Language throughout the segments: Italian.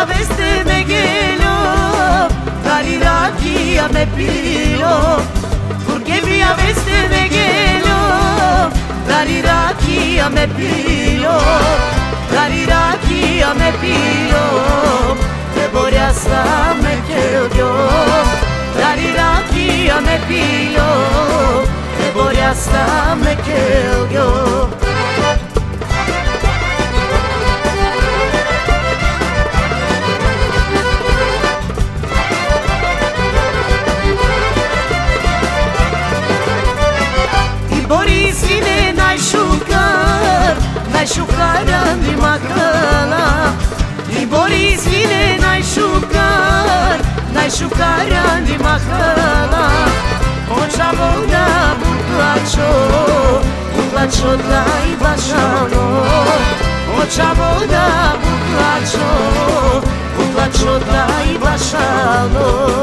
la veste me gelo, caridad guía me pido, porque via veste me gelo, caridad guía me pido, caridad guía me pilo, te voy a estar me quiero yo, caridad guía me pido, te voy a estar me quiero. шукарями махала. Он шабона бутлачо, бутлачо дай хоча Он шабона бутлачо, бутлачо дай башано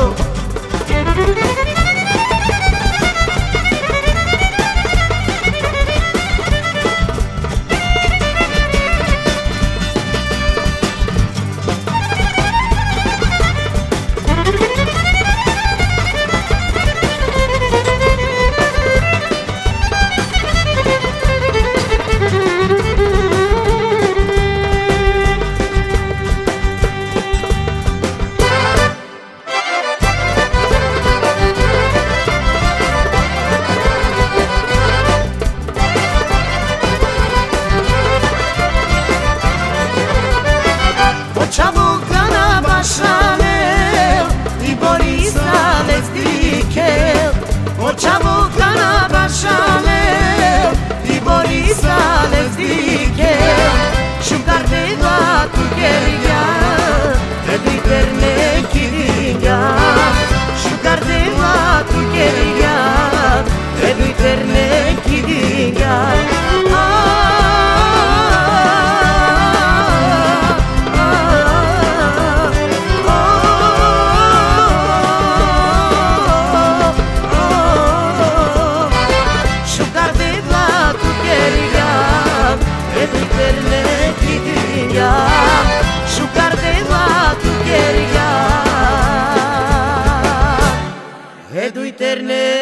Eterna.